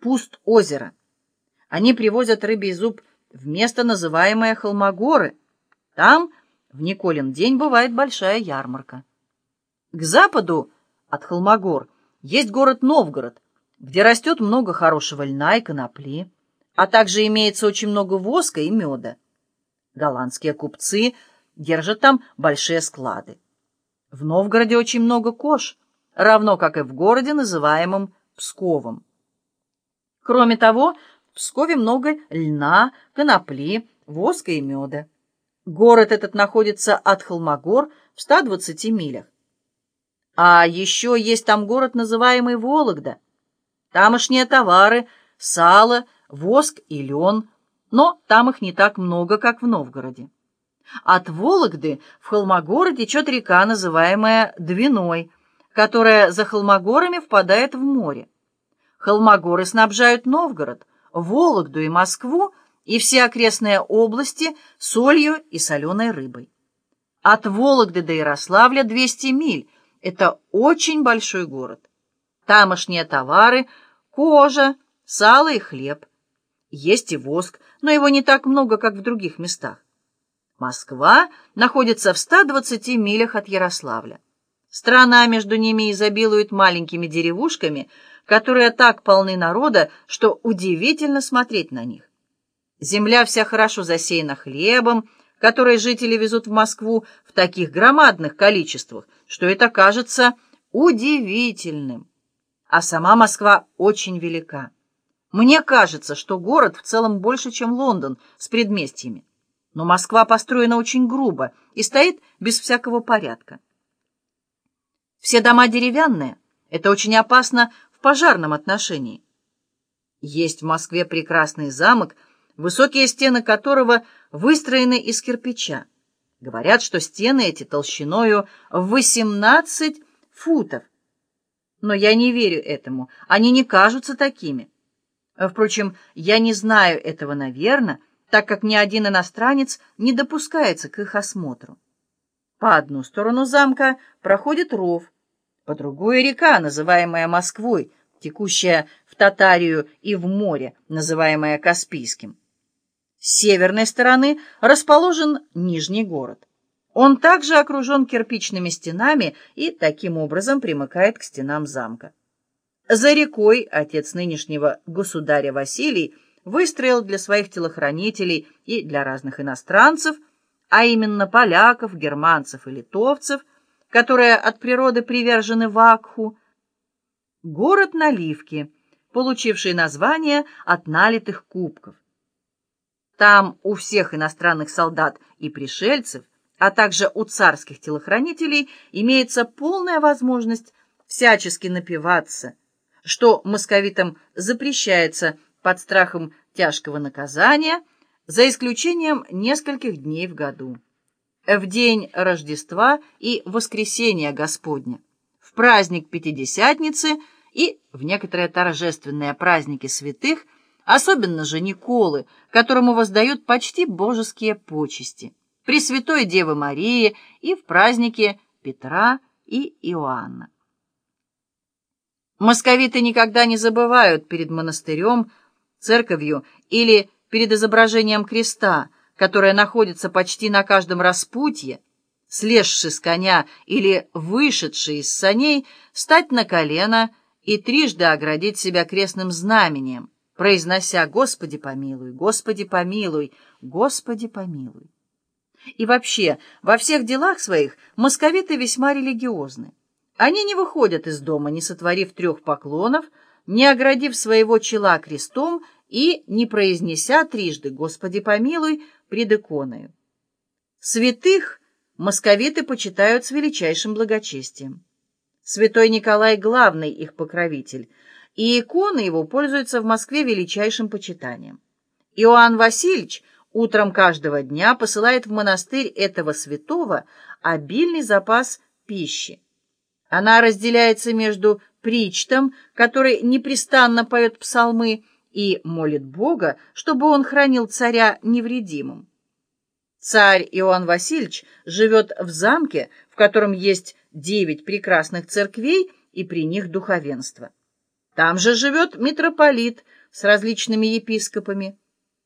пуст озера. Они привозят рыбий зуб в место, называемое Холмогоры. Там в Николин день бывает большая ярмарка. К западу от Холмогор есть город Новгород, где растет много хорошего льна и конопли, а также имеется очень много воска и меда. Голландские купцы держат там большие склады. В Новгороде очень много кож, равно как и в городе, называемом Псковом. Кроме того, в Пскове много льна, конопли, воска и меда. Город этот находится от Холмогор в 120 милях. А еще есть там город, называемый Вологда. Тамошние товары — сало, воск и лен, но там их не так много, как в Новгороде. От Вологды в Холмогоры течет река, называемая Двиной, которая за Холмогорами впадает в море. Холмогоры снабжают Новгород, Вологду и Москву и все окрестные области солью и соленой рыбой. От Вологды до Ярославля 200 миль, это очень большой город. Тамошние товары – кожа, сало и хлеб. Есть и воск, но его не так много, как в других местах. Москва находится в 120 милях от Ярославля. Страна между ними изобилует маленькими деревушками, которые так полны народа, что удивительно смотреть на них. Земля вся хорошо засеяна хлебом, который жители везут в Москву в таких громадных количествах, что это кажется удивительным. А сама Москва очень велика. Мне кажется, что город в целом больше, чем Лондон с предместьями. Но Москва построена очень грубо и стоит без всякого порядка. Все дома деревянные. Это очень опасно в пожарном отношении. Есть в Москве прекрасный замок, высокие стены которого выстроены из кирпича. Говорят, что стены эти толщиною в 18 футов. Но я не верю этому, они не кажутся такими. Впрочем, я не знаю этого, наверное, так как ни один иностранец не допускается к их осмотру. По одну сторону замка проходит ров, по другую река, называемая Москвой, текущая в Татарию и в море, называемая Каспийским. С северной стороны расположен Нижний город. Он также окружен кирпичными стенами и таким образом примыкает к стенам замка. За рекой отец нынешнего государя Василий выстроил для своих телохранителей и для разных иностранцев, а именно поляков, германцев и литовцев, которые от природы привержены Вакху, город Наливки, получивший название от налитых кубков. Там у всех иностранных солдат и пришельцев, а также у царских телохранителей имеется полная возможность всячески напиваться, что московитам запрещается под страхом тяжкого наказания, за исключением нескольких дней в году. В день Рождества и Воскресения Господня, в праздник Пятидесятницы и в некоторые торжественные праздники святых – особенно же Николы, которому воздают почти божеские почести, Пресвятой Девы Марии и в празднике Петра и Иоанна. Московиты никогда не забывают перед монастырем, церковью или перед изображением креста, которое находится почти на каждом распутье, слезший с коня или вышедший из саней, стать на колено и трижды оградить себя крестным знамением – произнося «Господи помилуй, Господи помилуй, Господи помилуй». И вообще, во всех делах своих московиты весьма религиозны. Они не выходят из дома, не сотворив трех поклонов, не оградив своего чела крестом и не произнеся трижды «Господи помилуй» пред иконою. Святых московиты почитают с величайшим благочестием. Святой Николай — главный их покровитель — и иконы его пользуются в Москве величайшим почитанием. Иоанн Васильевич утром каждого дня посылает в монастырь этого святого обильный запас пищи. Она разделяется между причтом, который непрестанно поет псалмы, и молит Бога, чтобы он хранил царя невредимым. Царь Иоанн Васильевич живет в замке, в котором есть девять прекрасных церквей и при них духовенство. Там же живет митрополит с различными епископами.